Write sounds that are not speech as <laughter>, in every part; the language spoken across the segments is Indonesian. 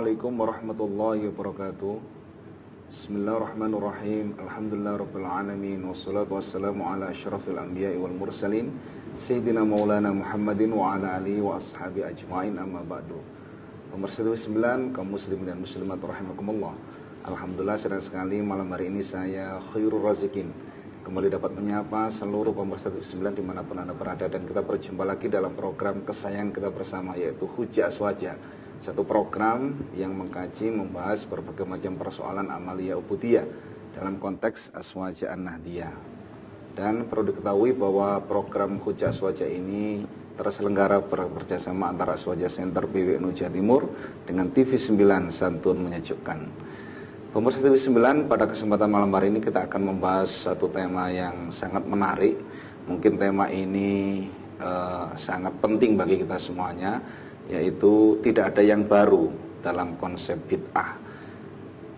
Assalamualaikum warahmatullahi wabarakatuh. Bismillahirrahmanirrahim. Alhamdulillah Rabbil Alamin. Wassalatu wassalamu ala ashrafil anbiya wal mursalin. Sayyidina maulana Muhammadin wa ala alihi wa ashabi ajma'in. Amma ba'du. Nomor 109 kaum muslimin dan muslimat rahimakumullah. Alhamdulillah senang sekali malam hari ini saya khairul razikin Kembali dapat menyapa seluruh pemirsa 9 di mana pun Anda berada. Dan kita berjumpa lagi dalam program kesayangan kita bersama yaitu Hujah Aswaja satu program yang mengkaji membahas berbagai macam persoalan amalia ubudiyah dalam konteks aswaja an-nahdiyah. Dan perlu diketahui bahwa program Hujah Aswaja ini terselenggara bekerjasama antara Aswaja Center PWNU Jawa Timur dengan TV9 Santun Menyejukkan. Pemirsa TV9 pada kesempatan malam hari ini kita akan membahas satu tema yang sangat menarik. Mungkin tema ini uh, sangat penting bagi kita semuanya yaitu tidak ada yang baru dalam konsep bid'ah.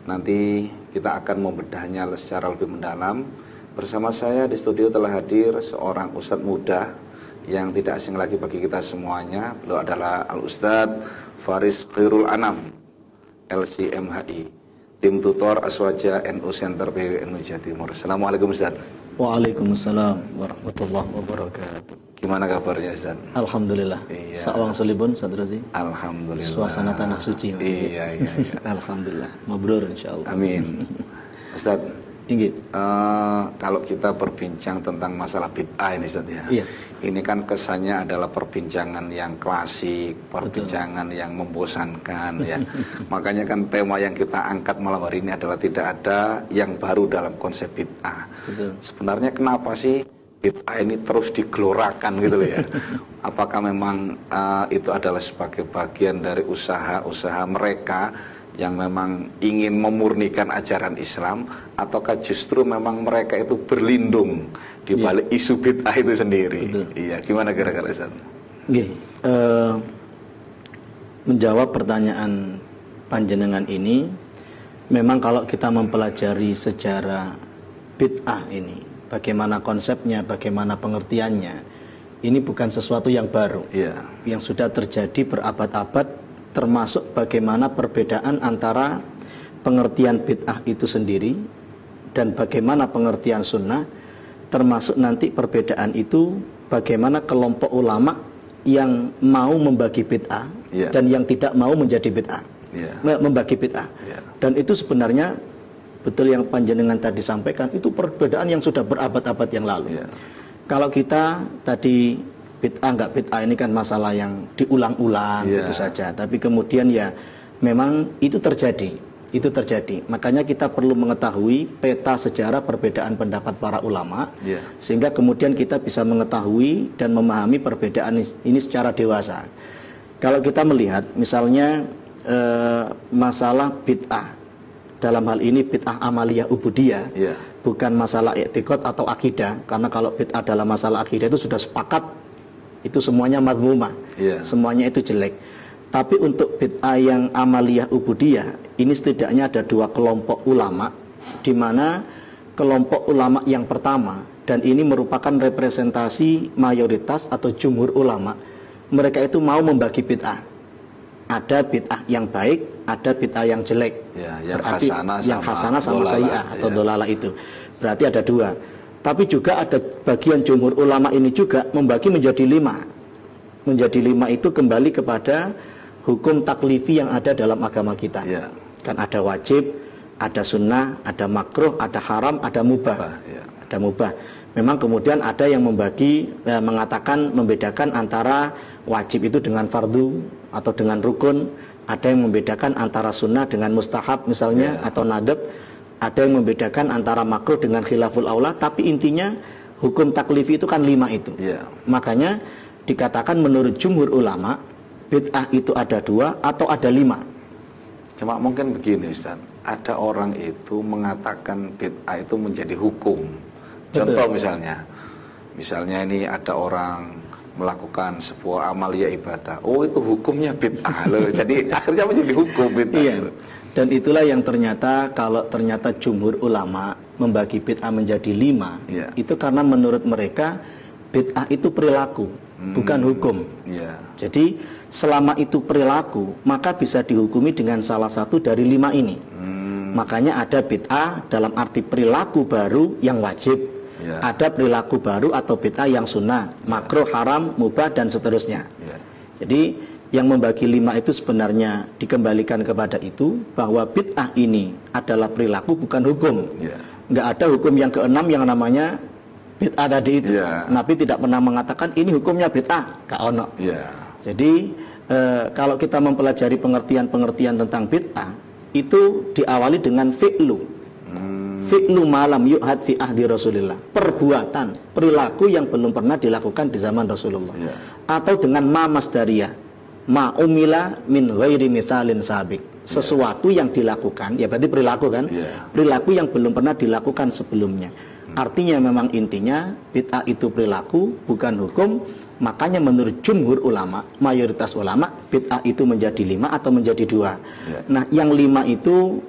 Nanti kita akan membedahnya secara lebih mendalam. Bersama saya di studio telah hadir seorang ustadz muda yang tidak asing lagi bagi kita semuanya. Beliau adalah Al-Ustadz Faris Khairul Anam, LCMHI, tim tutor Aswaja NU Center PWNU Jawa Timur. Assalamualaikum Ustadz. Waalaikumsalam warahmatullahi wabarakatuh. Gimana kabarnya Ustaz? Alhamdulillah. Iya. Sawang Solibun Ustaz Razi. Alhamdulillah. Suasana tanah suci. Iya, iya, iya. <laughs> Alhamdulillah. Mabrur insyaallah. Amin. Ustaz, Tinggi. Uh, kalau kita berbincang tentang masalah bid'ah ini Ustaz ya. Iya. Ini kan kesannya adalah perbincangan yang klasik, perbincangan Betul. yang membosankan ya. <laughs> Makanya kan tema yang kita angkat malam hari ini adalah tidak ada yang baru dalam konsep bid'ah. Sebenarnya kenapa sih bid'ah ini terus digelorakan gitu loh ya. <laughs> Apakah memang uh, itu adalah sebagai bagian dari usaha-usaha mereka yang memang ingin memurnikan ajaran Islam ataukah justru memang mereka itu berlindung di iya. balik yeah. isu bid'ah itu sendiri. Betul. Iya, gimana kira-kira Ustaz? Uh, eh, menjawab pertanyaan panjenengan ini memang kalau kita mempelajari sejarah bid'ah ini bagaimana konsepnya, bagaimana pengertiannya. Ini bukan sesuatu yang baru, yeah. yang sudah terjadi berabad-abad, termasuk bagaimana perbedaan antara pengertian bid'ah itu sendiri dan bagaimana pengertian sunnah, termasuk nanti perbedaan itu bagaimana kelompok ulama yang mau membagi bid'ah yeah. dan yang tidak mau menjadi bid'ah, yeah. membagi bid'ah. Yeah. Dan itu sebenarnya betul yang panjenengan tadi sampaikan itu perbedaan yang sudah berabad-abad yang lalu. Yeah. Kalau kita tadi bid'ah nggak bid'ah ini kan masalah yang diulang-ulang yeah. itu saja. Tapi kemudian ya memang itu terjadi, itu terjadi. Makanya kita perlu mengetahui peta sejarah perbedaan pendapat para ulama, yeah. sehingga kemudian kita bisa mengetahui dan memahami perbedaan ini secara dewasa. Kalau kita melihat misalnya eh, masalah bid'ah dalam hal ini bid'ah amaliyah ubudiyah yeah. bukan masalah etikot atau akidah karena kalau bid'ah dalam masalah akidah itu sudah sepakat itu semuanya madmumah yeah. semuanya itu jelek tapi untuk bid'ah yang amaliyah ubudiyah ini setidaknya ada dua kelompok ulama di mana kelompok ulama yang pertama dan ini merupakan representasi mayoritas atau jumhur ulama mereka itu mau membagi bid'ah ada bid'ah yang baik, ada bid'ah yang jelek. Ya, yang Berarti hasanah yang sama, hasanah sama sayyah atau ya. dolala itu. Berarti ada dua. Tapi juga ada bagian jumhur ulama ini juga membagi menjadi lima. Menjadi lima itu kembali kepada hukum taklifi yang ada dalam agama kita. Ya. Kan ada wajib, ada sunnah, ada makruh, ada haram, ada mubah. Ya. Ada mubah. Memang kemudian ada yang membagi, eh, mengatakan, membedakan antara wajib itu dengan fardu atau dengan rukun. Ada yang membedakan antara sunnah dengan mustahab misalnya yeah. atau nadab ada yang membedakan antara makruh dengan khilaful aula. Tapi intinya hukum taklifi itu kan lima itu. Yeah. makanya dikatakan menurut jumhur ulama bid'ah itu ada dua atau ada lima. Cuma mungkin begini Ustaz. Ada orang itu mengatakan bid'ah itu menjadi hukum contoh Betul. misalnya misalnya ini ada orang melakukan sebuah amalia ibadah. Oh itu hukumnya bid'ah loh. <laughs> Jadi akhirnya menjadi hukum bid'ah. Iya. Dan itulah yang ternyata kalau ternyata jumhur ulama membagi bid'ah menjadi lima, yeah. itu karena menurut mereka bid'ah itu perilaku, hmm. bukan hukum. Yeah. Jadi selama itu perilaku maka bisa dihukumi dengan salah satu dari lima ini. Hmm. Makanya ada bid'ah dalam arti perilaku baru yang wajib. Ya. Ada perilaku baru atau bid'ah yang sunnah, makruh, haram, mubah dan seterusnya. Ya. Jadi yang membagi lima itu sebenarnya dikembalikan kepada itu bahwa bid'ah ini adalah perilaku bukan hukum. Nggak ada hukum yang keenam yang namanya bid'ah tadi itu. Ya. Nabi tidak pernah mengatakan ini hukumnya bid'ah, gak ono. Ya. Jadi eh, kalau kita mempelajari pengertian-pengertian tentang bid'ah itu diawali dengan fi'lu. Hmm. Fi'lu malam yu'had fi ahdi Rasulillah. Perbuatan, perilaku yang belum pernah dilakukan di zaman Rasulullah. Ya. Atau dengan ma masdariyah. Ma umila min ghairi mithalin sabik. Sesuatu yang dilakukan, ya berarti perilaku kan? Ya. Perilaku yang belum pernah dilakukan sebelumnya. Artinya memang intinya bid'ah itu perilaku bukan hukum. Makanya menurut jumhur ulama, mayoritas ulama bid'ah itu menjadi lima atau menjadi dua. Ya. Nah yang lima itu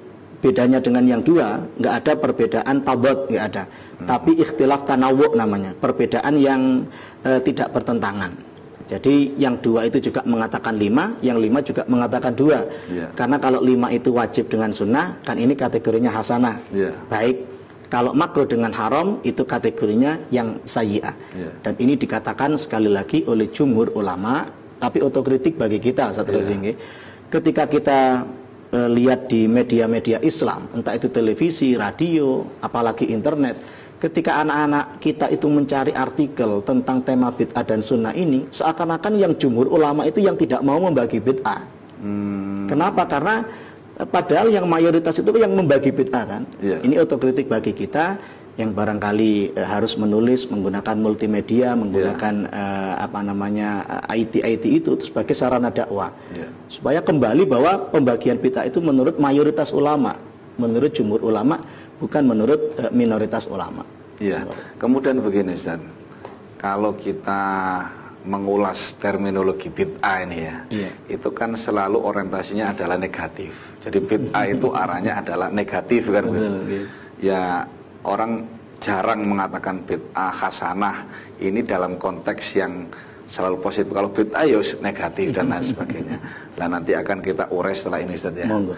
bedanya dengan yang dua nggak ada perbedaan tabot nggak ada. Tapi ikhtilaf tanawu namanya perbedaan yang eh, tidak bertentangan. Jadi yang dua itu juga mengatakan lima, yang lima juga mengatakan dua. Ya. Karena kalau lima itu wajib dengan sunnah, kan ini kategorinya hasanah. Ya. Baik. Kalau makruh dengan haram itu kategorinya yang sayyi'ah. Ya. Dan ini dikatakan sekali lagi oleh jumhur ulama, tapi otokritik bagi kita Ya. Rozinggi. Ketika kita eh, lihat di media-media Islam, entah itu televisi, radio, apalagi internet, ketika anak-anak kita itu mencari artikel tentang tema bid'ah dan sunnah ini, seakan-akan yang jumhur ulama itu yang tidak mau membagi bid'ah. Hmm. Kenapa? Karena eh, padahal yang mayoritas itu yang membagi bid'ah kan. Iya. Ini otokritik bagi kita yang barangkali eh, harus menulis menggunakan multimedia, menggunakan eh, apa namanya eh, IT IT itu sebagai sarana dakwah. Iya. Supaya kembali bahwa pembagian bid'ah itu menurut mayoritas ulama, menurut jumhur ulama, bukan menurut eh, minoritas ulama. Iya. Kemudian begini Ustaz. Kalau kita mengulas terminologi bid'ah ini ya, Iya. itu kan selalu orientasinya adalah negatif. Jadi bid'ah itu <laughs> arahnya adalah negatif kan. Betul, iya. Ya orang jarang mengatakan bid'ah hasanah ini dalam konteks yang selalu positif. Kalau bid'ah ya negatif dan lain sebagainya. Nah nanti akan kita urai setelah ini Ustaz ya. Monggo.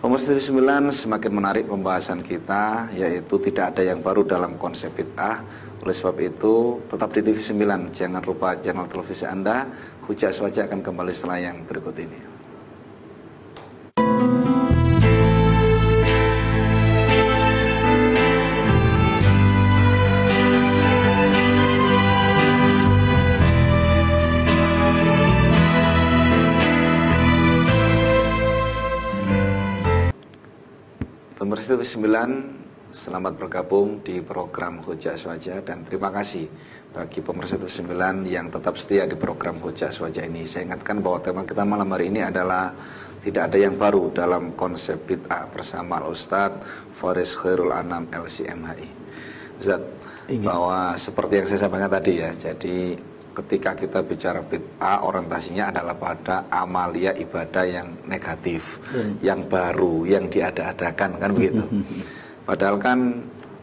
Nomor 9 semakin menarik pembahasan kita yaitu tidak ada yang baru dalam konsep bid'ah. Oleh sebab itu tetap di TV 9 jangan lupa channel televisi Anda. Hujah Swaja akan kembali setelah yang berikut ini. 9 Selamat bergabung di program Hujah Swaja dan terima kasih bagi pemirsa TV 9 yang tetap setia di program Hujah Swaja ini. Saya ingatkan bahwa tema kita malam hari ini adalah tidak ada yang baru dalam konsep bid'ah bersama Ustadz Faris Khairul Anam LCMHI. Ustadz, Ingin. bahwa seperti yang saya sampaikan tadi ya, jadi ketika kita bicara bid'ah orientasinya adalah pada amalia ibadah yang negatif, yang baru, yang diada-adakan kan begitu. <laughs> Padahal kan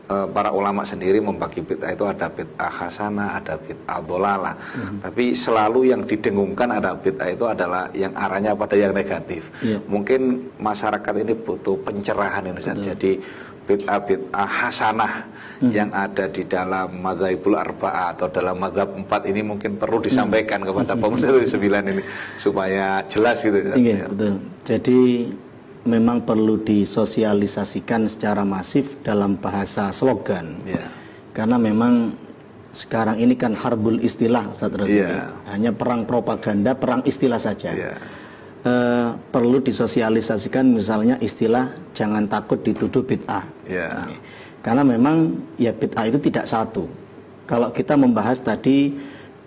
eh, para ulama sendiri membagi bid'ah itu ada bid'ah hasanah, ada bid'ah dolalah. Tapi selalu yang didengungkan ada bid'ah itu adalah yang arahnya pada yang negatif. Iya. Mungkin masyarakat ini butuh pencerahan ini Ustaz. Jadi bid'ah bid'ah hasanah yang ada di dalam madhabul arba'ah atau dalam madhab empat ini mungkin perlu disampaikan kepada pemirsa dari sembilan ini supaya jelas gitu. Iya, Ya. betul. Jadi memang perlu disosialisasikan secara masif dalam bahasa slogan. Ya. Karena memang sekarang ini kan harbul istilah Ustaz. Iya. Hanya perang propaganda, perang istilah saja. Iya. Eh, perlu disosialisasikan misalnya istilah jangan takut dituduh bid'ah. Iya. Oke. Karena memang ya bid'ah itu tidak satu. Kalau kita membahas tadi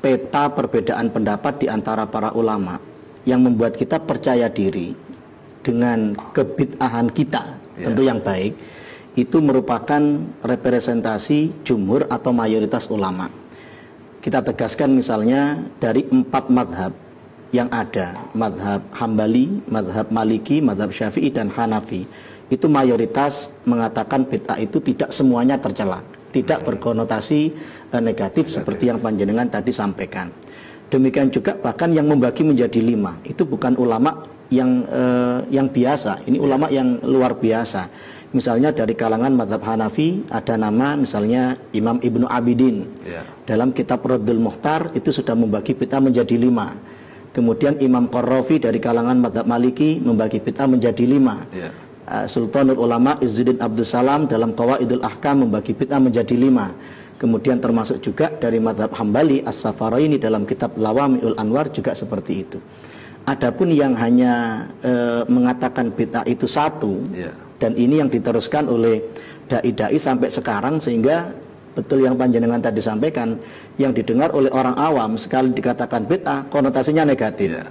peta perbedaan pendapat di antara para ulama yang membuat kita percaya diri dengan kebid'ahan kita, Ya. tentu yang baik, itu merupakan representasi jumhur atau mayoritas ulama. Kita tegaskan misalnya dari empat madhab yang ada, madhab Hambali, madhab Maliki, madhab Syafi'i dan Hanafi, itu mayoritas mengatakan bid'ah itu tidak semuanya tercela, tidak berkonotasi eh, negatif seperti yang panjenengan tadi sampaikan. Demikian juga bahkan yang membagi menjadi lima. Itu bukan ulama yang eh, yang biasa, ini ulama yang luar biasa. Misalnya dari kalangan madhab Hanafi ada nama misalnya Imam Ibnu Abidin. Ya. dalam kitab Radul Muhtar itu sudah membagi bid'ah menjadi lima. Kemudian Imam Qarrafi dari kalangan madhab Maliki membagi bid'ah menjadi lima. Ya. Uh, Sultanul Ulama Izzuddin Abdul Salam dalam Qawaidul Ahkam membagi bid'ah menjadi lima. Kemudian termasuk juga dari madhab Hambali As-Safaraini dalam kitab Lawamiul Anwar juga seperti itu. Adapun yang hanya uh, mengatakan bid'ah itu satu Ya. dan ini yang diteruskan oleh dai-dai sampai sekarang sehingga betul yang panjenengan tadi sampaikan yang didengar oleh orang awam sekali dikatakan bid'ah konotasinya negatif. Iya.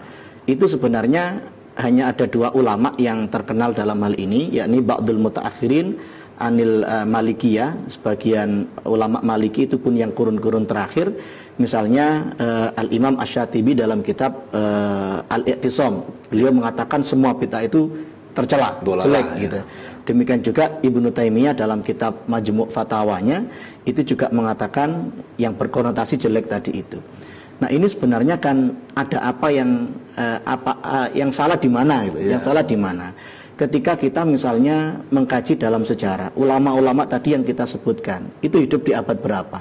Itu sebenarnya hanya ada dua ulama yang terkenal dalam hal ini yakni Ba'dul Mutaakhirin Anil eh, Malikiyah sebagian ulama Maliki itu pun yang kurun-kurun terakhir misalnya eh, Al Imam Asy-Syatibi dalam kitab eh, Al I'tisam beliau mengatakan semua bid'ah itu tercela jelek ya. gitu demikian juga Ibnu Taimiyah dalam kitab Majmu' Fatawanya itu juga mengatakan yang berkonotasi jelek tadi itu Nah ini sebenarnya kan ada apa yang eh, apa eh, yang salah di mana gitu, Iya. yang salah di mana. Ketika kita misalnya mengkaji dalam sejarah, ulama-ulama tadi yang kita sebutkan itu hidup di abad berapa?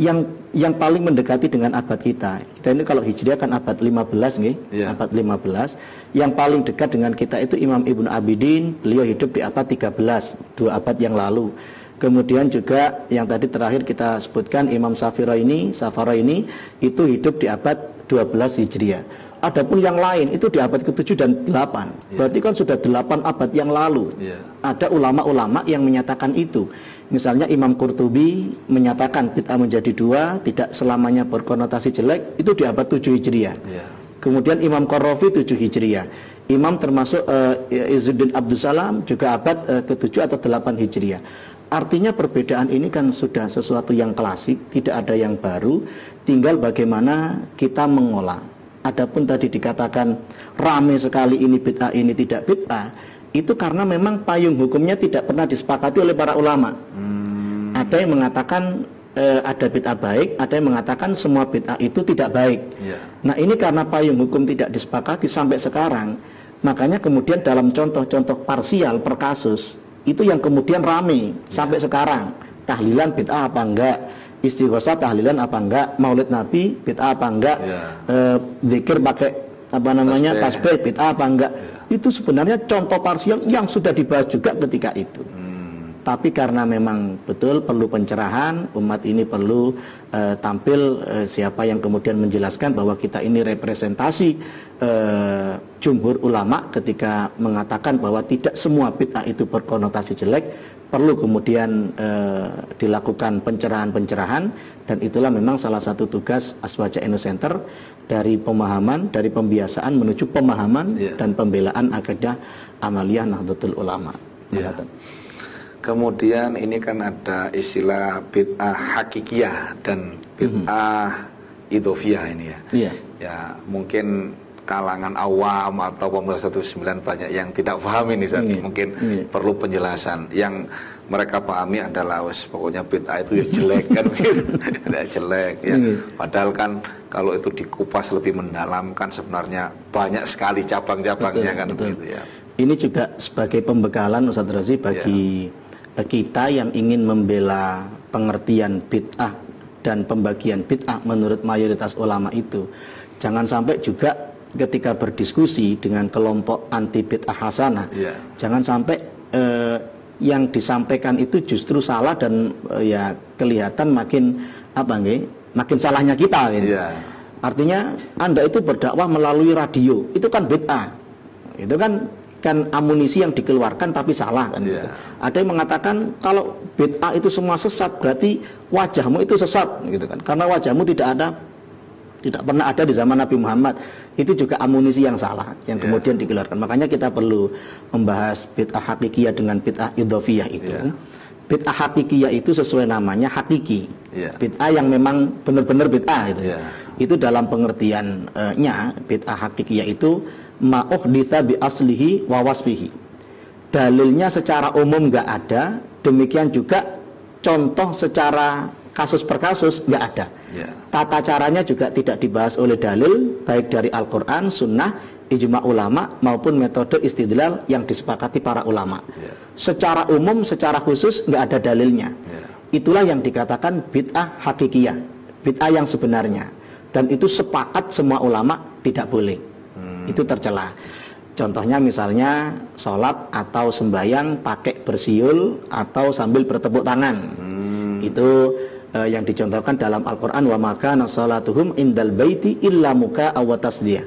Yang yang paling mendekati dengan abad kita. Kita ini kalau Hijriah kan abad 15 nih, Iya. abad 15. Yang paling dekat dengan kita itu Imam Ibnu Abidin, beliau hidup di abad 13, dua abad yang lalu. Kemudian juga yang tadi terakhir kita sebutkan Imam Safira ini, Safara ini itu hidup di abad 12 Hijriah. Adapun yang lain itu di abad ke-7 dan 8. Berarti kan sudah 8 abad yang lalu. Iya. Ada ulama-ulama yang menyatakan itu. Misalnya Imam Qurtubi menyatakan bid'ah menjadi dua, tidak selamanya berkonotasi jelek, itu di abad 7 Hijriah. Iya. Kemudian Imam Qarrafi 7 Hijriah. Imam termasuk eh, Izzuddin Abdul Salam juga abad eh, ke-7 atau 8 Hijriah. Artinya perbedaan ini kan sudah sesuatu yang klasik, tidak ada yang baru, tinggal bagaimana kita mengolah. Adapun tadi dikatakan rame sekali ini bid'ah ini tidak bid'ah, itu karena memang payung hukumnya tidak pernah disepakati oleh para ulama. Ada yang mengatakan eh, ada bid'ah baik, ada yang mengatakan semua bid'ah itu tidak baik. Iya. Nah ini karena payung hukum tidak disepakati sampai sekarang, makanya kemudian dalam contoh-contoh parsial per kasus itu yang kemudian rame sampai sekarang. Tahlilan bid'ah apa enggak? Istighosah tahlilan apa enggak? Maulid Nabi bid'ah apa enggak? Ya. Eh, zikir pakai apa namanya Tasbih. bid'ah apa enggak? Itu sebenarnya contoh parsial yang sudah dibahas juga ketika itu. Tapi karena memang betul perlu pencerahan, umat ini perlu eh, tampil eh, siapa yang kemudian menjelaskan bahwa kita ini representasi eh, jumhur ulama ketika mengatakan bahwa tidak semua bid'ah itu berkonotasi jelek, perlu kemudian eh, dilakukan pencerahan-pencerahan dan itulah memang salah satu tugas Aswaja Eno Center dari pemahaman, dari pembiasaan menuju pemahaman Iya. dan pembelaan akidah amaliyah Nahdlatul Ulama. Iya. Kemudian ini kan ada istilah bid'ah hakikiyah dan bid'ah idofiyah ini ya. Iya. Ya mungkin kalangan awam atau pemirsa 19 banyak yang tidak paham ini Ustaz. Iya. Mungkin Iya. perlu penjelasan. Yang mereka pahami adalah wes pokoknya bid'ah itu ya jelek kan gitu. <laughs> Tidak jelek ya. Iya. Padahal kan kalau itu dikupas lebih mendalam kan sebenarnya banyak sekali cabang-cabangnya kan betul. begitu ya. Ini juga sebagai pembekalan Ustaz Razi bagi eh, kita yang ingin membela pengertian bid'ah dan pembagian bid'ah menurut mayoritas ulama itu. Jangan sampai juga ketika berdiskusi dengan kelompok anti bid'ah hasanah, Iya. jangan sampai eh, yang disampaikan itu justru salah dan eh, ya kelihatan makin apa nggih, makin salahnya kita gitu. Iya. Artinya Anda itu berdakwah melalui radio, itu kan bid'ah. Itu kan kan amunisi yang dikeluarkan tapi salah kan gitu. Ada yang mengatakan kalau bid'ah itu semua sesat berarti wajahmu itu sesat gitu kan. Karena wajahmu tidak ada tidak pernah ada di zaman Nabi Muhammad. Itu juga amunisi yang salah yang Iya. kemudian dikeluarkan. Makanya kita perlu membahas bid'ah hakikiyah dengan bid'ah idhofiyah itu. Iya. Bid'ah hakikiyah itu sesuai namanya hakiki. Iya. Bid'ah yang memang benar-benar bid'ah itu. Iya. Itu dalam pengertiannya bid'ah hakikiyah itu ma'uhditha bi aslihi wa wasfihi. Dalilnya secara umum nggak ada, demikian juga contoh secara kasus per kasus nggak ada. Yeah. Tata caranya juga tidak dibahas oleh dalil baik dari Al-Qur'an, sunnah, ijma ulama maupun metode istidlal yang disepakati para ulama. Yeah. Secara umum, secara khusus nggak ada dalilnya. Yeah. Itulah yang dikatakan bid'ah hakikiyah, bid'ah yang sebenarnya. Dan itu sepakat semua ulama tidak boleh. Itu tercela. Contohnya misalnya sholat atau sembahyang pakai bersiul atau sambil bertepuk tangan. Hmm. Itu uh, yang dicontohkan dalam Al-Quran wa maka nasolatuhum indal baiti illa muka awatas dia.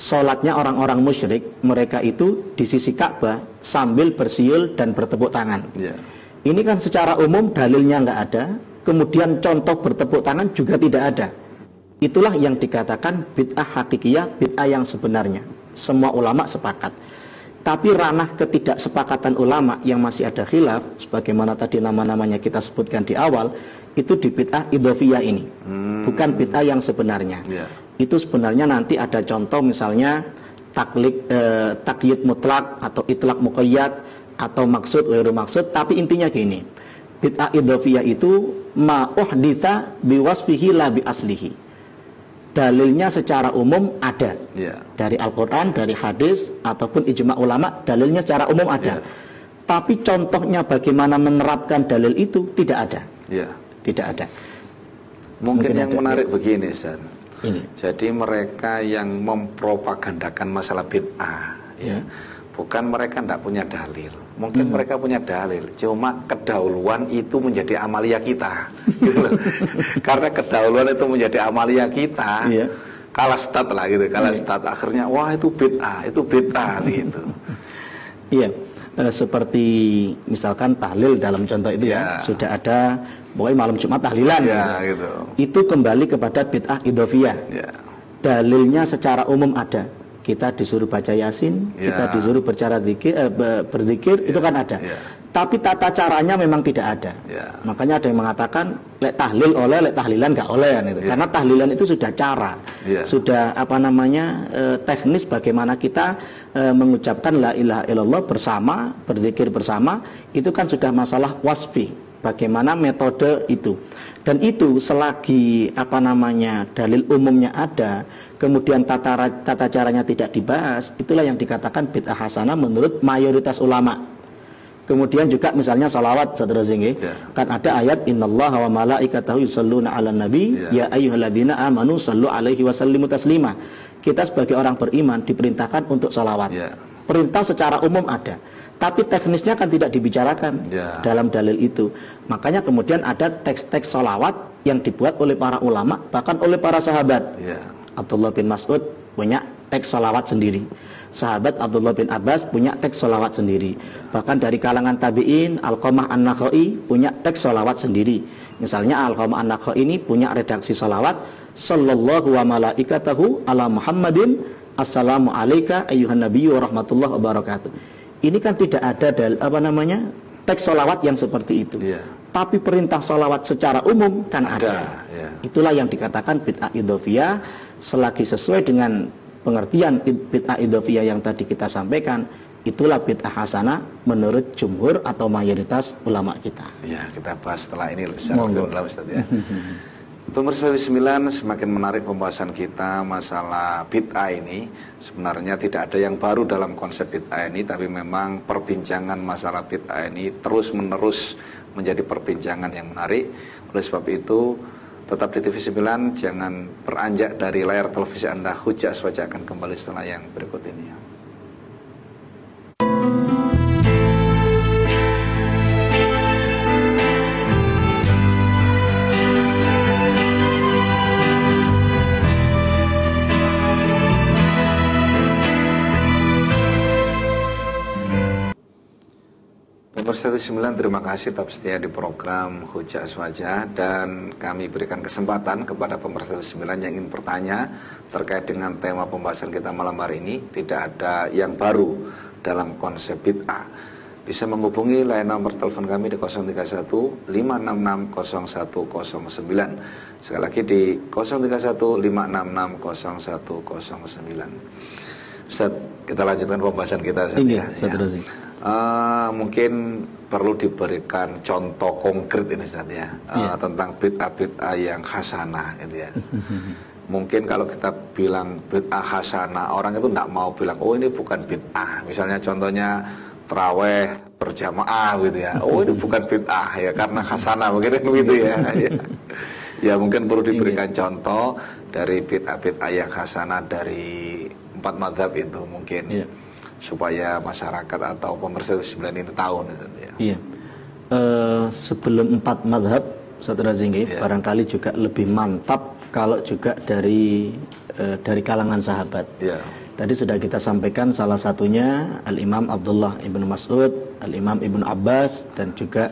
Sholatnya orang-orang musyrik mereka itu di sisi Ka'bah sambil bersiul dan bertepuk tangan. Yeah. Ini kan secara umum dalilnya nggak ada, kemudian contoh bertepuk tangan juga tidak ada. Itulah yang dikatakan bid'ah hakikiyah, bid'ah yang sebenarnya semua ulama sepakat. Tapi ranah ketidaksepakatan ulama yang masih ada khilaf, sebagaimana tadi nama-namanya kita sebutkan di awal, itu di bid'ah idofiyah ini, hmm. bukan bid'ah yang sebenarnya. Yeah. Itu sebenarnya nanti ada contoh misalnya taklik eh, takyid mutlak atau itlak muqayyad atau maksud wiru maksud, tapi intinya gini, bid'ah idofiyah itu ma uhditha biwasfihi la bi aslihi dalilnya secara umum ada yeah. dari Al-Quran, dari hadis ataupun ijma ulama dalilnya secara umum ada. Yeah. Tapi contohnya bagaimana menerapkan dalil itu tidak ada. Yeah. Tidak ada. Mungkin, Mungkin yang ada. menarik ya. begini, San. Ini. Jadi mereka yang mempropagandakan masalah bid'ah, ya, ya bukan mereka tidak punya dalil Mungkin hmm. mereka punya dalil, cuma kedahuluan itu menjadi amalia kita. <laughs> Karena kedahuluan itu menjadi amalia kita. Iya. Kalah stat lah gitu, kalah iya. stat. Akhirnya wah itu bid'ah, itu bid'ah <laughs> gitu. Iya. E, seperti misalkan tahlil dalam contoh itu ya, ya sudah ada pokoknya malam Jumat tahlilan ya, gitu. gitu. Itu kembali kepada bid'ah idofiyah. Ya. Dalilnya secara umum ada kita disuruh baca yasin, yeah. kita disuruh bercara zikir, eh, berzikir, yeah. itu kan ada. Yeah. Tapi tata caranya memang tidak ada. Yeah. Makanya ada yang mengatakan lek tahlil oleh, lek tahlilan nggak oleh itu. Yeah. Karena tahlilan itu sudah cara, yeah. sudah apa namanya eh, teknis bagaimana kita eh, mengucapkan la ilaha illallah bersama, berzikir bersama, itu kan sudah masalah wasfi. Bagaimana metode itu dan itu selagi apa namanya dalil umumnya ada kemudian tata, tata caranya tidak dibahas, itulah yang dikatakan bid'ah hasanah menurut mayoritas ulama. Kemudian juga misalnya salawat saudara Zinggi, yeah. kan ada ayat innallaha wa malaikatahu yusalluna 'alan nabi yeah. ya ayyuhalladzina amanu sallu alaihi wasallimu taslima. Kita sebagai orang beriman diperintahkan untuk salawat. Yeah. Perintah secara umum ada, tapi teknisnya kan tidak dibicarakan yeah. dalam dalil itu. Makanya kemudian ada teks-teks salawat yang dibuat oleh para ulama bahkan oleh para sahabat. Yeah Abdullah bin Mas'ud punya teks solawat sendiri. Sahabat Abdullah bin Abbas punya teks solawat sendiri. Bahkan dari kalangan tabi'in, Al-Qamah An-Nakhai punya teks solawat sendiri. Misalnya Al-Qamah An-Nakhai ini punya redaksi solawat. Sallallahu wa malaikatahu ala Muhammadin Assalamu alaika ayyuhan nabiyyu wa rahmatullahi wabarakatuh. Ini kan tidak ada dal, apa namanya teks solawat yang seperti itu. Yeah. Tapi perintah solawat secara umum kan ada. ada. Yeah. Itulah yang dikatakan bid'ah idofiyah selagi sesuai dengan pengertian bid'ah idofiyah yang tadi kita sampaikan itulah bid'ah hasanah menurut jumhur atau mayoritas ulama kita. Ya, kita bahas setelah ini secara lebih Ustaz ya. Pemirsa Bismillah semakin menarik pembahasan kita masalah bid'ah ini. Sebenarnya tidak ada yang baru dalam konsep bid'ah ini, tapi memang perbincangan masalah bid'ah ini terus menerus menjadi perbincangan yang menarik. Oleh sebab itu, Tetap di TV 9, jangan beranjak dari layar televisi Anda. Hujah Swajah akan kembali setelah yang berikut ini. Pemirsa 9 terima kasih tetap setia di program Hujah Aswaja dan kami berikan kesempatan kepada pemirsa 9 yang ingin bertanya terkait dengan tema pembahasan kita malam hari ini tidak ada yang baru dalam konsep bid'ah bisa menghubungi layanan nomor telepon kami di 031 566 0109 sekali lagi di 031 566 0109 Ustaz, kita lanjutkan pembahasan kita Ustaz Ini, ya. ya. Uh, mungkin perlu diberikan contoh konkret ini ya uh, yeah. tentang bid'ah-bid'ah yang hasanah gitu ya. <laughs> Mungkin kalau kita bilang bid'ah hasanah, orang itu tidak mau bilang oh ini bukan bid'ah. Misalnya contohnya teraweh berjamaah gitu ya. Oh ini <laughs> bukan bid'ah ya karena hasanah mungkin <laughs> begitu ya. ya. ya mungkin perlu diberikan iya. contoh dari bid'ah-bid'ah yang hasanah dari empat madhab itu mungkin. Yeah supaya masyarakat atau pemirsa sembilan ini tahu ya. Iya. Uh, sebelum empat madhab satu Razinggi yeah. barangkali juga lebih mantap kalau juga dari uh, dari kalangan sahabat. Yeah. Tadi sudah kita sampaikan salah satunya Al Imam Abdullah ibnu Mas'ud, Al Imam ibnu Abbas dan juga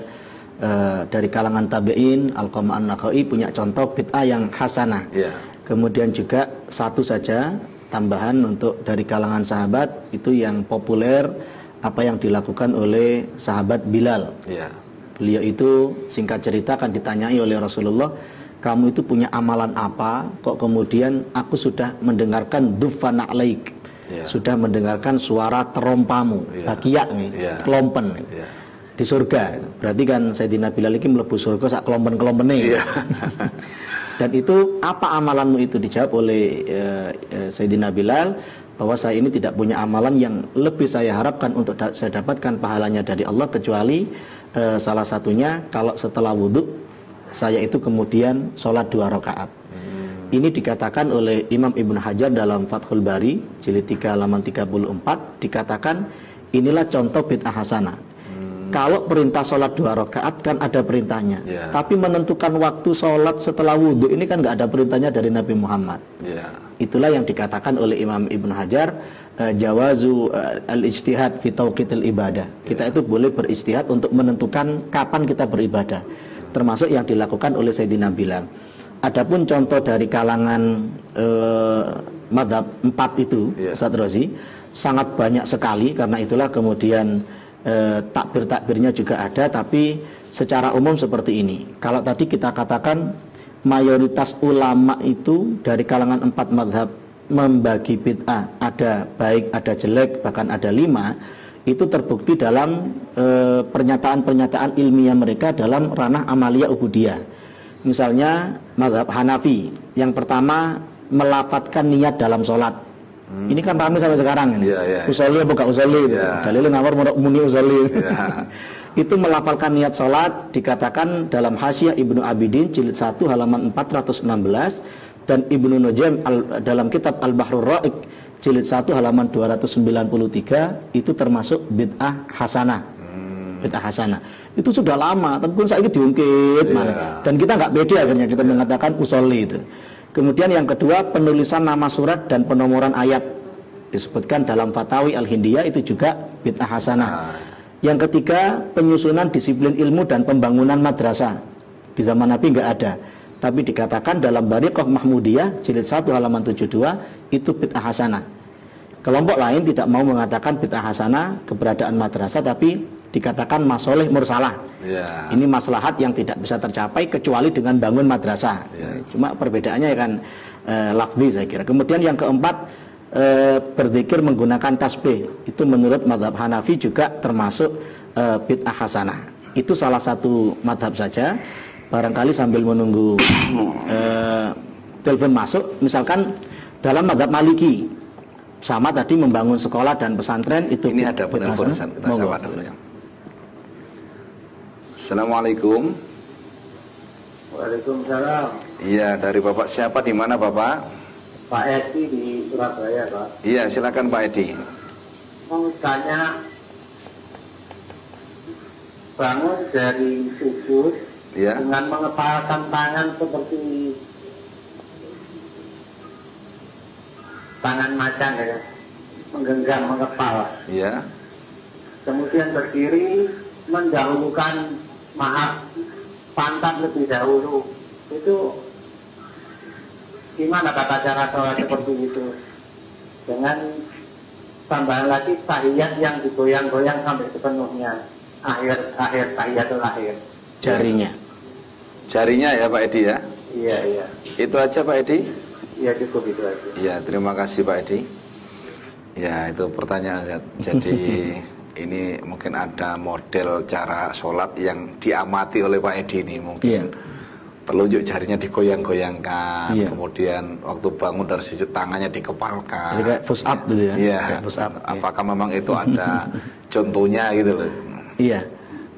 uh, dari kalangan tabiin Al Qama An punya contoh bid'ah yang hasanah. Yeah. Kemudian juga satu saja tambahan untuk dari kalangan sahabat itu yang populer apa yang dilakukan oleh sahabat Bilal. Ya. Beliau itu singkat cerita akan ditanyai oleh Rasulullah, kamu itu punya amalan apa? Kok kemudian aku sudah mendengarkan dufana alaik. Ya. Sudah mendengarkan suara terompamu, ya. bakiak nih, ya. kelompen. Ya. Di surga. Berarti kan Sayyidina Bilal ini melebu surga sak kelompen-kelompen nih. Ya. <laughs> Dan itu apa amalanmu itu dijawab oleh uh, uh, Sayyidina Bilal bahwa saya ini tidak punya amalan yang lebih saya harapkan untuk da saya dapatkan pahalanya dari Allah kecuali uh, salah satunya kalau setelah wudhu saya itu kemudian sholat dua rakaat. Hmm. Ini dikatakan oleh Imam Ibn Hajar dalam Fathul Bari jilid 3 halaman 34 dikatakan inilah contoh bid'ah hasanah kalau perintah sholat dua rakaat kan ada perintahnya. Yeah. Tapi menentukan waktu sholat setelah wudhu ini kan nggak ada perintahnya dari Nabi Muhammad. Yeah. Itulah yang dikatakan oleh Imam Ibn Hajar uh, jawazu uh, al-ijtihad fi tauqitil ibadah. Yeah. Kita itu boleh beristihad untuk menentukan kapan kita beribadah. Termasuk yang dilakukan oleh Sayyidina Bilal. Adapun contoh dari kalangan uh, madhab empat itu, yeah. Ustaz Rozi, sangat banyak sekali karena itulah kemudian eh, takbir-takbirnya juga ada tapi secara umum seperti ini. Kalau tadi kita katakan mayoritas ulama itu dari kalangan empat madhab membagi bid'ah ada baik ada jelek bahkan ada lima itu terbukti dalam eh, pernyataan-pernyataan e, ilmiah mereka dalam ranah amalia ubudiyah. Misalnya madhab Hanafi yang pertama melafatkan niat dalam sholat Hmm. Ini kan ramai sampai sekarang ini. Yeah, yeah. Usolli apa gak usolli? Yeah. Dalilnya ngawur mau muni usolli. Yeah. <laughs> itu melafalkan niat sholat dikatakan dalam Hasyiah Ibnu Abidin jilid 1 halaman 416 dan Ibnu Nujaim dalam kitab Al-Bahrul Ra'iq jilid 1 halaman 293 itu termasuk bid'ah hasanah. Hmm. Bid'ah hasanah. Itu sudah lama, tapi pun saya ini diungkit yeah. Dan kita nggak beda akhirnya kita yeah. mengatakan usolli itu. Kemudian yang kedua penulisan nama surat dan penomoran ayat disebutkan dalam Fatawi Al-Hindiyah itu juga bid'ah hasanah. Ah. Yang ketiga penyusunan disiplin ilmu dan pembangunan madrasah di zaman Nabi nggak ada. Tapi dikatakan dalam Bariqah Mahmudiyah jilid 1 halaman 72 itu bid'ah hasanah. Kelompok lain tidak mau mengatakan bid'ah hasanah keberadaan madrasah tapi dikatakan masoleh mursalah. Yeah. Ini maslahat yang tidak bisa tercapai kecuali dengan bangun madrasah. Yeah. Cuma perbedaannya ya kan e, lafzi saya kira. Kemudian yang keempat e, berzikir menggunakan tasbih. Itu menurut madhab Hanafi juga termasuk e, bid'ah hasanah. Itu salah satu madhab saja. Barangkali sambil menunggu e, telepon masuk, misalkan dalam madhab Maliki sama tadi membangun sekolah dan pesantren itu ini ada penelpon kita sapa Assalamualaikum. Waalaikumsalam. Iya, dari Bapak siapa di mana Bapak? Pak Edi di Surabaya, Pak. Iya, silakan Pak Edi. Mau tanya bangun dari sujud ya. dengan mengepalkan tangan seperti tangan macan ya, menggenggam mengepal. Iya. Kemudian berdiri mendahulukan maaf pantat lebih dahulu. Itu gimana kata cara sholat seperti itu? Dengan tambahan lagi tahiyat yang digoyang-goyang sampai sepenuhnya. Akhir akhir tahiyatul akhir. Jarinya. Jarinya ya Pak Edi ya? Iya iya. Itu aja Pak Edi? Iya cukup itu aja. Iya terima kasih Pak Edi. Ya itu pertanyaan jadi <laughs> ini mungkin ada model cara sholat yang diamati oleh Pak Edi ini mungkin Iya. telunjuk jarinya digoyang-goyangkan, Iya. kemudian waktu bangun dari sujud tangannya dikepalkan. Jadi kayak push up gitu ya. Iya. Kayak push up. Apakah memang itu ada <laughs> contohnya gitu loh? Iya,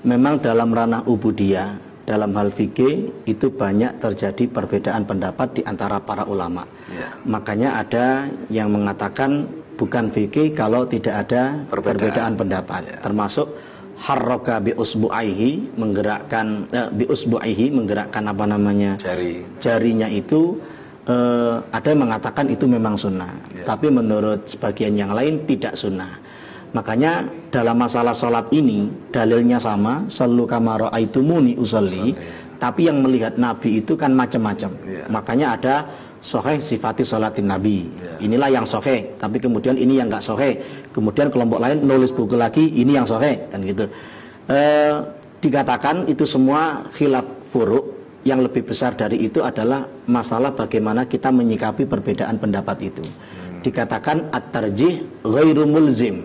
memang dalam ranah ubudiyah, dalam hal fikih itu banyak terjadi perbedaan pendapat di antara para ulama. Iya. Makanya ada yang mengatakan bukan fikih kalau tidak ada Perbedaan. perbedaan, pendapat, Iya. termasuk harroka bi usbu'aihi menggerakkan eh, bi usbu'aihi menggerakkan apa namanya Jari. jarinya itu eh, ada yang mengatakan itu memang sunnah, Ya. tapi menurut sebagian yang lain tidak sunnah. Makanya dalam masalah sholat ini dalilnya sama, selalu kamaro aitumuni usolli, tapi yang melihat Nabi itu kan macam-macam. Ya. Makanya ada soheh sifati sholatin Nabi. Ya. Inilah yang soheh, tapi kemudian ini yang nggak soheh. Kemudian kelompok lain nulis buku lagi, ini yang soheh, kan gitu. Eh, dikatakan itu semua khilaf furuk. Yang lebih besar dari itu adalah masalah bagaimana kita menyikapi perbedaan pendapat itu. Dikatakan at-tarjih ghairu mulzim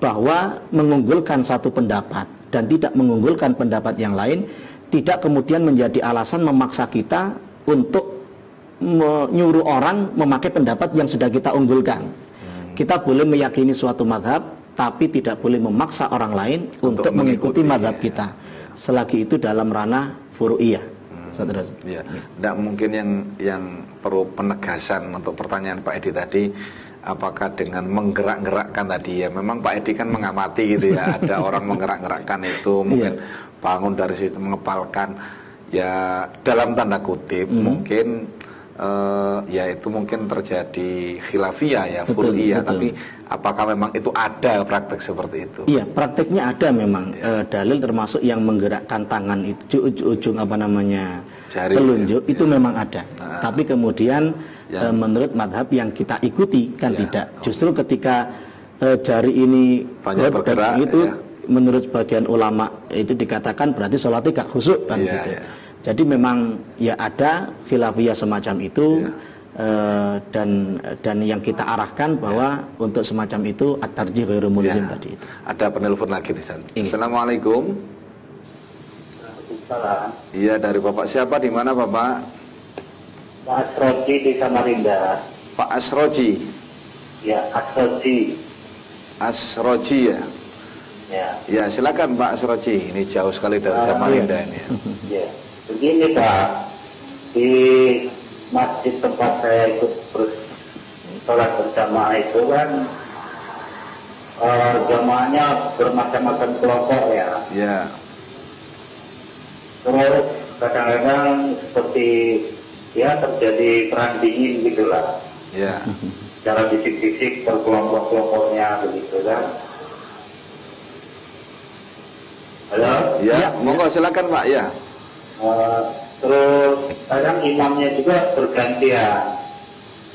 bahwa mengunggulkan satu pendapat dan tidak mengunggulkan pendapat yang lain tidak kemudian menjadi alasan memaksa kita untuk menyuruh orang memakai pendapat yang sudah kita unggulkan. Kita boleh meyakini suatu madhab, tapi tidak boleh memaksa orang lain Untuk untuk, mengikuti mengikuti, madhab ya. kita. Selagi itu dalam ranah furu'iyah. Saudara. Ya, tidak mungkin yang yang perlu penegasan untuk pertanyaan Pak Edi tadi apakah dengan menggerak-gerakkan tadi ya memang Pak Edi kan mengamati gitu ya ada <laughs> orang menggerak-gerakkan itu mungkin bangun dari situ mengepalkan ya dalam tanda kutip mungkin eh, ya itu mungkin terjadi khilafiyah ya Betul, fur'iyah tapi apakah memang itu ada praktek seperti itu Iya, prakteknya ada memang Ya. Eh, dalil termasuk yang menggerakkan tangan itu ujung-ujung apa namanya Jari, telunjuk ya. itu memang ada. Nah. Tapi kemudian Yang- eh, menurut madhab yang kita ikuti kan Ya. tidak. Justru ketika eh, jari ini Banyak bergerak, itu ya. menurut sebagian ulama itu dikatakan berarti sholatnya gak khusuk kan Iya, gitu. iya. Jadi memang ya ada khilafiyah semacam itu. Iya. eh, dan dan yang kita arahkan bahwa untuk semacam itu at-tarjih ghairu mulzim Ya. tadi itu. ada penelpon lagi di sana. Assalamualaikum Salam. Iya dari Bapak siapa di mana Bapak? Pak Asroji di Samarinda. Pak Asroji. Ya, Asroji. Asroji ya. Ya. Ya silakan Pak Asroji. Ini jauh sekali dari Samarinda ini. Ya. Ya. Begini Pak, di masjid tempat saya ikut sholat bersama itu kan eh, jamaahnya bermacam-macam kelompok ya. Ya. Terus kadang-kadang seperti ya terjadi perang dingin gitulah. Ya. Cara bisik-bisik per kelompok-kelompoknya begitu kan. Halo? Ya, monggo silakan Pak ya. Eh, terus kadang imamnya juga bergantian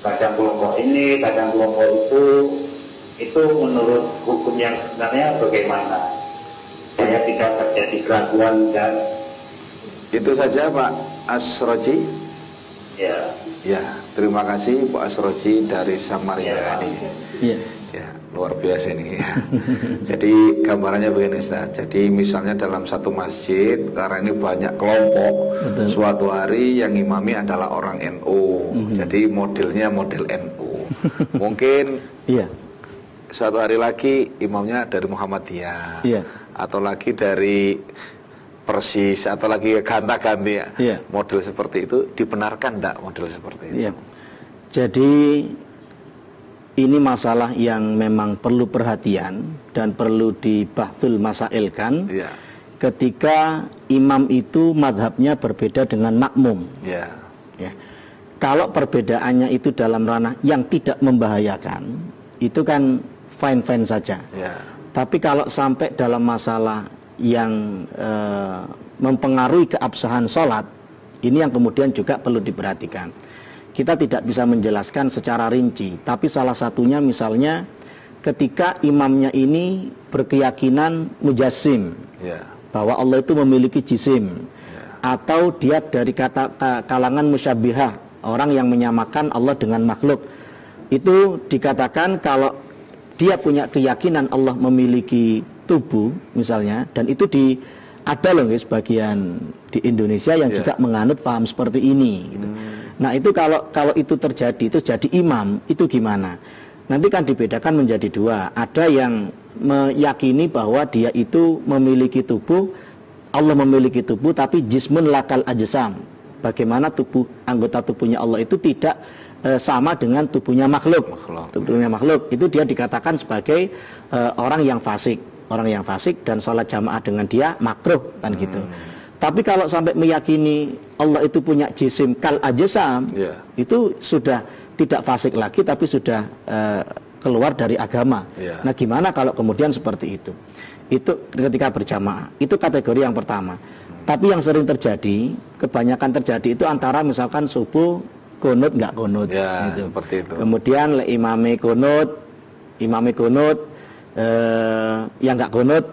kadang kelompok ini kadang kelompok itu itu menurut hukum yang sebenarnya bagaimana saya tidak terjadi keraguan dan Itu saja Pak Asroji. ya Ya, terima kasih Pak Asroji dari Samarinda Ya. ini. Iya. Ya, luar biasa ini. ya. <laughs> Jadi gambarannya begini Ustaz. Jadi misalnya dalam satu masjid karena ini banyak kelompok, Betul. suatu hari yang imami adalah orang NU. Mhm. Jadi modelnya model NU. <laughs> Mungkin Iya. suatu hari lagi imamnya dari Muhammadiyah. Iya. Atau lagi dari Persis atau lagi ganta-ganti ya. Iya. Model seperti itu dibenarkan enggak model seperti itu? Iya. Jadi ini masalah yang memang perlu perhatian dan perlu dibahtul masailkan Iya. ketika imam itu madhabnya berbeda dengan makmum. Ya. Ya. Kalau perbedaannya itu dalam ranah yang tidak membahayakan, itu kan fine-fine saja. Ya. Tapi kalau sampai dalam masalah yang eh, mempengaruhi keabsahan sholat, ini yang kemudian juga perlu diperhatikan. Kita tidak bisa menjelaskan secara rinci, tapi salah satunya misalnya ketika imamnya ini berkeyakinan mujassim, Ya. bahwa Allah itu memiliki jisim atau dia dari kata ka- kalangan musyabihah orang yang menyamakan Allah dengan makhluk itu dikatakan kalau dia punya keyakinan Allah memiliki tubuh misalnya dan itu di ada loh guys bagian di Indonesia yang Yeah. juga menganut paham seperti ini gitu. Nah, itu kalau kalau itu terjadi itu jadi imam itu gimana? Nanti kan dibedakan menjadi dua. Ada yang meyakini bahwa dia itu memiliki tubuh Allah memiliki tubuh tapi jismun lakal ajsam. Bagaimana tubuh anggota tubuhnya Allah itu tidak eh, sama dengan tubuhnya makhluk. Makhluk. Tubuhnya makhluk itu dia dikatakan sebagai eh, orang yang fasik, orang yang fasik dan sholat jamaah dengan dia makruh kan gitu. Tapi kalau sampai meyakini Allah itu punya jisim kal ajsam, Iya. itu sudah tidak fasik lagi tapi sudah eh, keluar dari agama. Iya. Nah, gimana kalau kemudian seperti itu? Itu ketika berjamaah. Itu kategori yang pertama. Tapi yang sering terjadi, kebanyakan terjadi itu antara misalkan subuh kunut nggak kunut Ya, gitu. seperti itu. Kemudian le imame kunut, imame kunut eh, yang nggak kunut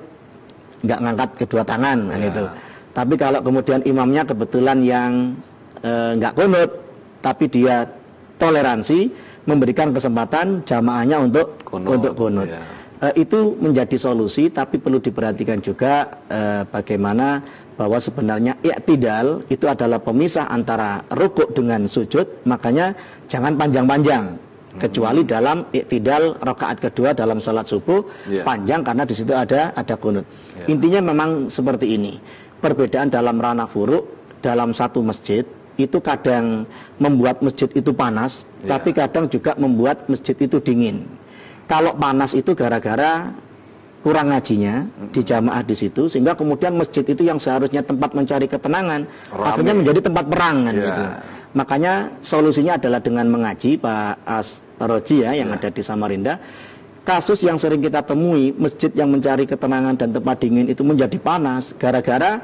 nggak ngangkat kedua tangan kan Ya. itu. Tapi kalau kemudian imamnya kebetulan yang eh, nggak kunut, tapi dia toleransi memberikan kesempatan jamaahnya untuk Kunut, untuk kunut. ya. Eh, itu menjadi solusi, tapi perlu diperhatikan juga eh, bagaimana bahwa sebenarnya iktidal itu adalah pemisah antara rukuk dengan sujud, makanya jangan panjang-panjang. Kecuali dalam iktidal rakaat kedua dalam sholat subuh Ya. panjang karena di situ ada ada kunut. Ya. Intinya memang seperti ini. Perbedaan dalam ranah furuk dalam satu masjid itu kadang membuat masjid itu panas, Ya. tapi kadang juga membuat masjid itu dingin. Kalau panas itu gara-gara kurang ngajinya di jamaah di situ sehingga kemudian masjid itu yang seharusnya tempat mencari ketenangan Rame. akhirnya menjadi tempat perang kan Ya. gitu. Makanya solusinya adalah dengan mengaji Pak As Roji ya yang Ya. ada di Samarinda. Kasus yang sering kita temui masjid yang mencari ketenangan dan tempat dingin itu menjadi panas gara-gara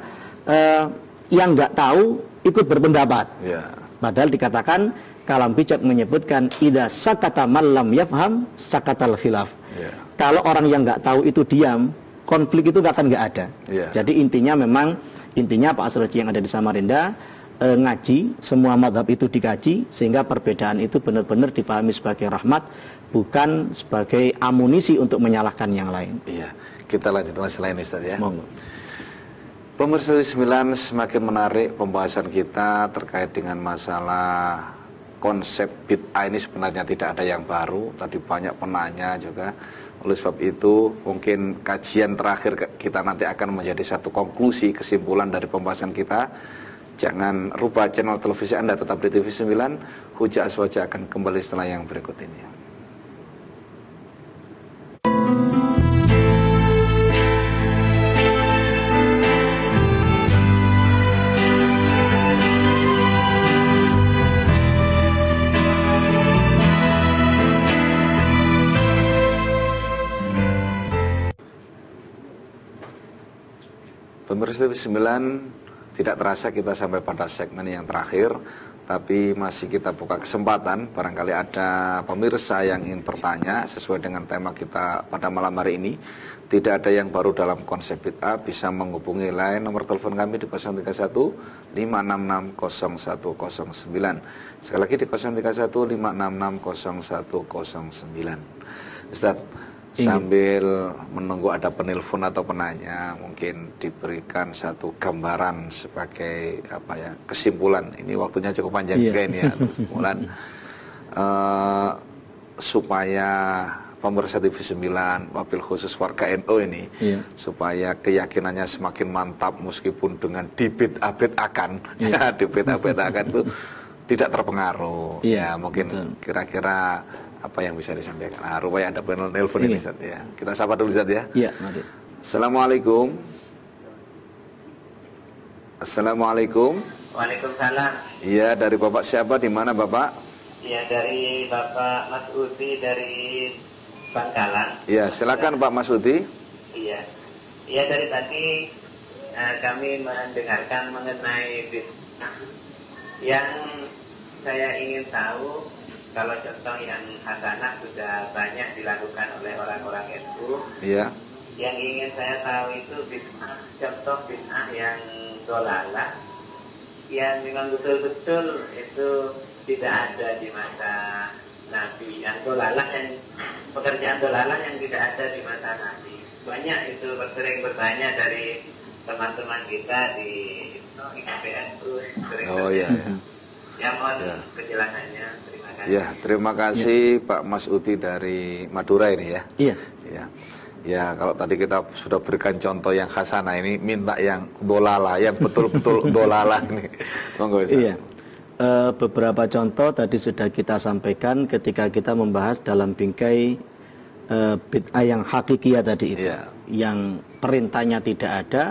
eh, yang nggak tahu ikut berpendapat. Ya. Padahal dikatakan kalam bijak menyebutkan ida sakata malam yafham sakatal khilaf. Ya. Kalau orang yang nggak tahu itu diam, konflik itu akan nggak ada. Iya. Jadi intinya memang intinya Pak Asroji yang ada di Samarinda eh, ngaji, semua madhab itu dikaji sehingga perbedaan itu benar-benar dipahami sebagai rahmat, bukan sebagai amunisi untuk menyalahkan yang lain. Iya. Kita lanjutkan selain Ustaz ya. Monggo. Pemirsa 9 semakin menarik pembahasan kita terkait dengan masalah konsep bid'ah ini sebenarnya tidak ada yang baru. Tadi banyak penanya juga. Oleh sebab itu mungkin kajian terakhir kita nanti akan menjadi satu konklusi kesimpulan dari pembahasan kita. Jangan lupa channel televisi Anda tetap di TV 9. Huja Aswaja akan kembali setelah yang berikut ini. Pemirsa TV 9 tidak terasa kita sampai pada segmen yang terakhir tapi masih kita buka kesempatan. Barangkali ada pemirsa yang ingin bertanya sesuai dengan tema kita pada malam hari ini. Tidak ada yang baru dalam konsep bid'ah bisa menghubungi line nomor telepon kami di 031 566 0109 sekali lagi di 031 566 0109 Ustaz sambil menunggu ada penelpon atau penanya mungkin diberikan satu gambaran sebagai apa ya kesimpulan ini waktunya cukup panjang Iya. juga ini ya kesimpulan <laughs> Eh, supaya pemirsa TV 9 wabil khusus warga NU ini Iya. supaya keyakinannya semakin mantap meskipun dengan dibit abit akan Iya. <laughs> dibit abit akan itu tidak terpengaruh Iya, ya mungkin kira-kira apa yang bisa disampaikan ah, rupanya ada panel telepon ini Iya. Ustaz ya kita sapa dulu Ustaz ya Iya, mari. Assalamualaikum Assalamualaikum Waalaikumsalam. Iya dari Bapak siapa di mana Bapak Ya dari Bapak Mas Uti dari Bangkalan. Iya silakan Pak Masudi Iya. Iya dari tadi eh, kami mendengarkan mengenai fitnah yang saya ingin tahu kalau contoh yang hasanah sudah banyak dilakukan oleh orang-orang NU Iya yang ingin saya tahu itu bid'ah contoh bid'ah yang dolalah yang memang betul-betul itu tidak ada di masa Nabi yang dolalah yang pekerjaan dolalah yang tidak ada di masa Nabi banyak itu sering bertanya dari teman-teman kita di IKPN terus sering Oh iya. iya. Ya mohon Ya. kejelasannya. Terima kasih. Ya, terima kasih Pak Mas Uti dari Madura ini ya. Iya. Ya. Ya, kalau tadi kita sudah berikan contoh yang khasana ini, minta yang dolala, yang betul-betul <laughs> dolala ini. Monggo. Iya. Eh, beberapa contoh tadi sudah kita sampaikan ketika kita membahas dalam bingkai eh, bid'ah yang hakikiyah tadi itu. Iya. Yang perintahnya tidak ada,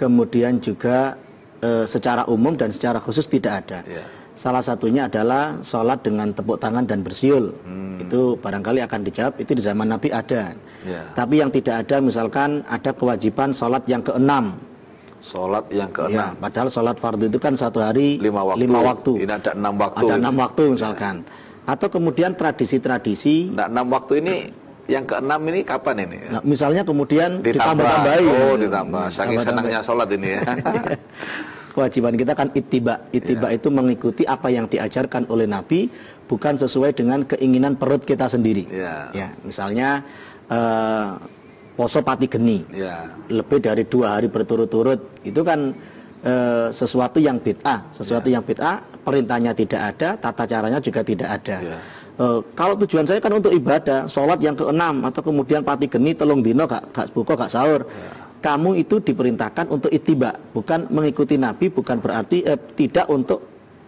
kemudian juga eh, secara umum dan secara khusus tidak ada. Iya. Salah satunya adalah sholat dengan tepuk tangan dan bersiul. Hmm. Itu barangkali akan dijawab, itu di zaman Nabi ada. Iya. Tapi yang tidak ada misalkan ada kewajiban sholat yang keenam. Sholat yang Ya, keenam, padahal sholat fardu itu kan satu hari lima waktu. lima waktu. Ini ada enam waktu. Ada enam waktu misalkan. Atau kemudian tradisi-tradisi. Nah, enam waktu ini, yang keenam ini kapan ini? Nah, misalnya kemudian Ditambah. ditambah-tambahin. Oh, ditambah. Saking Ditambah-tambahin. senangnya sholat ini ya. <laughs> Kewajiban kita kan ittiba. Ittiba Iya. itu mengikuti apa yang diajarkan oleh Nabi, bukan sesuai dengan keinginan perut kita sendiri. Iya. Ya, misalnya eh, poso pati geni. ya. lebih dari dua hari berturut-turut itu kan eh, sesuatu yang bid'ah sesuatu Ya. yang bid'ah perintahnya tidak ada tata caranya juga tidak ada Ya. Eh, kalau tujuan saya kan untuk ibadah sholat yang keenam atau kemudian pati geni telung dino gak, gak buka gak sahur Ya. Kamu itu diperintahkan untuk itiba bukan mengikuti nabi bukan berarti eh, tidak untuk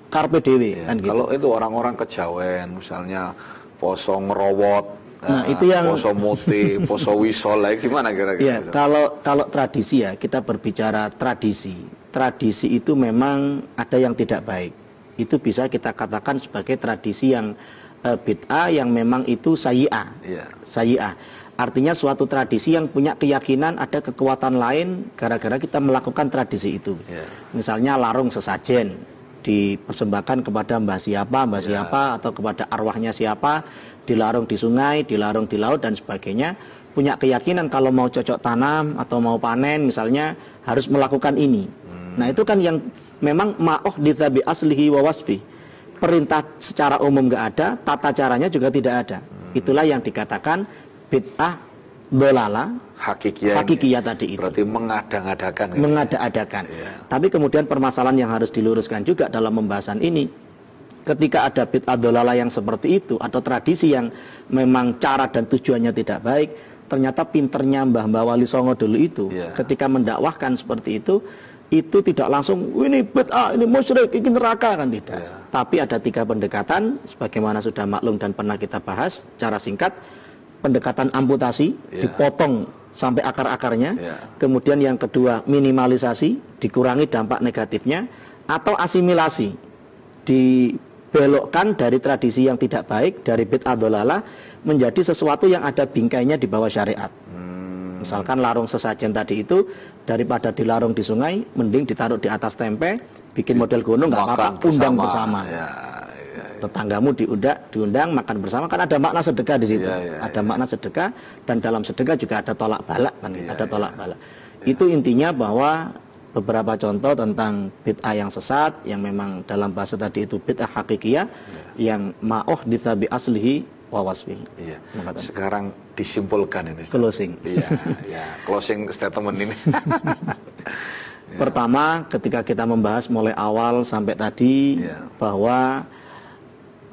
karpe dewe Ya, kan gitu Kalau itu orang-orang kejawen, misalnya poso ngerowot, Nah, eh, itu yang- poso muti, <laughs> poso wisol, lah, gimana kira-kira? Ya, kalau kalau tradisi ya kita berbicara tradisi. Tradisi itu memang ada yang tidak baik. Itu bisa kita katakan sebagai tradisi yang eh, bid'ah yang memang itu sayi'ah. Iya. Sayi'ah. Artinya suatu tradisi yang punya keyakinan ada kekuatan lain gara-gara kita melakukan tradisi itu. Iya. Misalnya larung sesajen dipersembahkan kepada mbah siapa, mbah Iya. siapa atau kepada arwahnya siapa, dilarung di sungai, dilarung di laut dan sebagainya, punya keyakinan kalau mau cocok tanam atau mau panen misalnya harus melakukan ini. Hmm. Nah, itu kan yang memang ma'oh dithabi aslihi wa wasfi. Perintah secara umum nggak ada, tata caranya juga tidak ada. Hmm. Itulah yang dikatakan bid'ah dolala, Hakikiyah, ini. hakikiyah tadi itu Berarti mengadang-adakan. gitu. mengada-adakan. Iya. Tapi kemudian permasalahan yang harus diluruskan juga dalam pembahasan ini, ketika ada bid'ah dolala yang seperti itu atau tradisi yang memang cara dan tujuannya tidak baik, ternyata pinternya Mbah Mbah Wali Songo dulu itu, Iya. ketika mendakwahkan seperti itu, itu tidak langsung "Oh, ini bid'ah, ini musyrik, ini neraka kan tidak. Iya. Tapi ada tiga pendekatan, sebagaimana sudah maklum dan pernah kita bahas secara singkat, pendekatan amputasi, Iya. dipotong sampai akar-akarnya, Iya. Kemudian yang kedua minimalisasi, dikurangi dampak negatifnya atau asimilasi, dibelokkan dari tradisi yang tidak baik dari bid'ah dolala menjadi sesuatu yang ada bingkainya di bawah syariat. Hmm. Misalkan larung sesajen tadi itu daripada dilarung di sungai, mending ditaruh di atas tempe, bikin model gunung nggak apa-apa, undang bersama. Ya, Tetanggamu diundang, diundang makan bersama kan ada makna sedekah di situ. Iya, iya, ada makna sedekah dan dalam sedekah juga ada tolak balak kan, ada tolak balak. Itu intinya bahwa beberapa contoh tentang bid'ah yang sesat yang memang dalam bahasa tadi itu bid'ah hakikiyah yang ma'oh dithabi aslihi wa wasfihi. Iya. Mengatakan. Sekarang disimpulkan ini. Ustaz. Closing. Iya, ya. Closing statement ini. <laughs> Pertama, ketika kita membahas mulai awal sampai tadi Iya. bahwa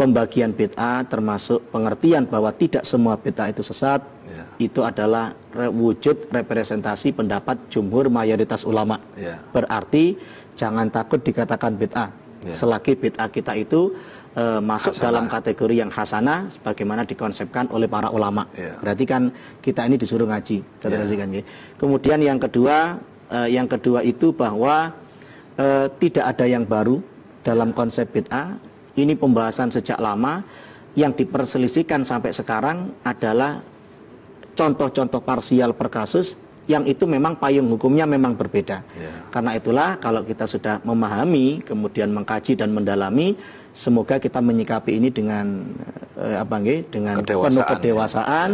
pembagian bid'ah termasuk pengertian bahwa tidak semua bid'ah itu sesat, Iya. itu adalah re- wujud representasi pendapat jumhur mayoritas ulama. Iya. Berarti jangan takut dikatakan bid'ah. Iya. Selagi bid'ah kita itu eh, masuk Hasanah. dalam kategori yang hasanah sebagaimana dikonsepkan oleh para ulama. Iya. Berarti kan kita ini disuruh ngaji. Sekalian, ya. Kemudian yang kedua, eh, yang kedua itu bahwa eh, tidak ada yang baru dalam konsep bid'ah. Ini pembahasan sejak lama yang diperselisihkan sampai sekarang adalah contoh-contoh parsial per kasus yang itu memang payung hukumnya memang berbeda. Ya. Karena itulah kalau kita sudah memahami, kemudian mengkaji dan mendalami, semoga kita menyikapi ini dengan eh, apa nggih, dengan Kedewasaan, penuh ya. kedewasaan,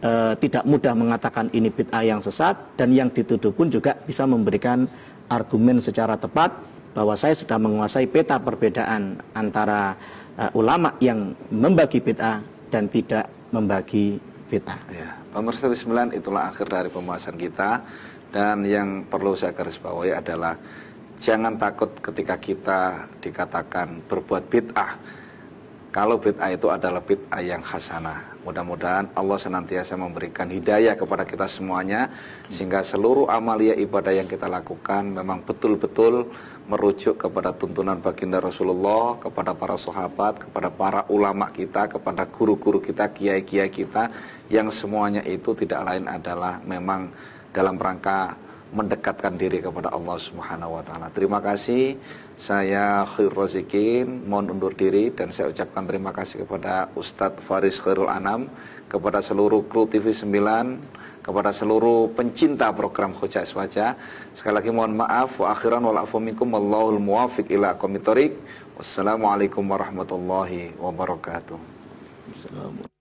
eh, tidak mudah mengatakan ini bid'ah yang sesat dan yang dituduh pun juga bisa memberikan argumen secara tepat bahwa saya sudah menguasai peta perbedaan antara eh, ulama yang membagi bid'ah dan tidak membagi bid'ah. Ya, pemirsa Bismillah itulah akhir dari pembahasan kita dan yang perlu saya garis bawahi adalah jangan takut ketika kita dikatakan berbuat bid'ah. Kalau bid'ah itu adalah bid'ah yang hasanah. Mudah-mudahan Allah senantiasa memberikan hidayah kepada kita semuanya sehingga seluruh amalia ibadah yang kita lakukan memang betul-betul merujuk kepada tuntunan baginda Rasulullah, kepada para sahabat, kepada para ulama kita, kepada guru-guru kita, kiai-kiai kita yang semuanya itu tidak lain adalah memang dalam rangka mendekatkan diri kepada Allah Subhanahu wa taala. Terima kasih. Saya Khair Rozikin mohon undur diri dan saya ucapkan terima kasih kepada Ustadz Faris Khairul Anam, kepada seluruh kru TV 9, kepada seluruh pencinta program Khujah Iswaja. Sekali lagi mohon maaf wa akhiran wa minkum wallahul muwafiq ila aqwamit Wassalamualaikum warahmatullahi wabarakatuh. Assalamualaikum.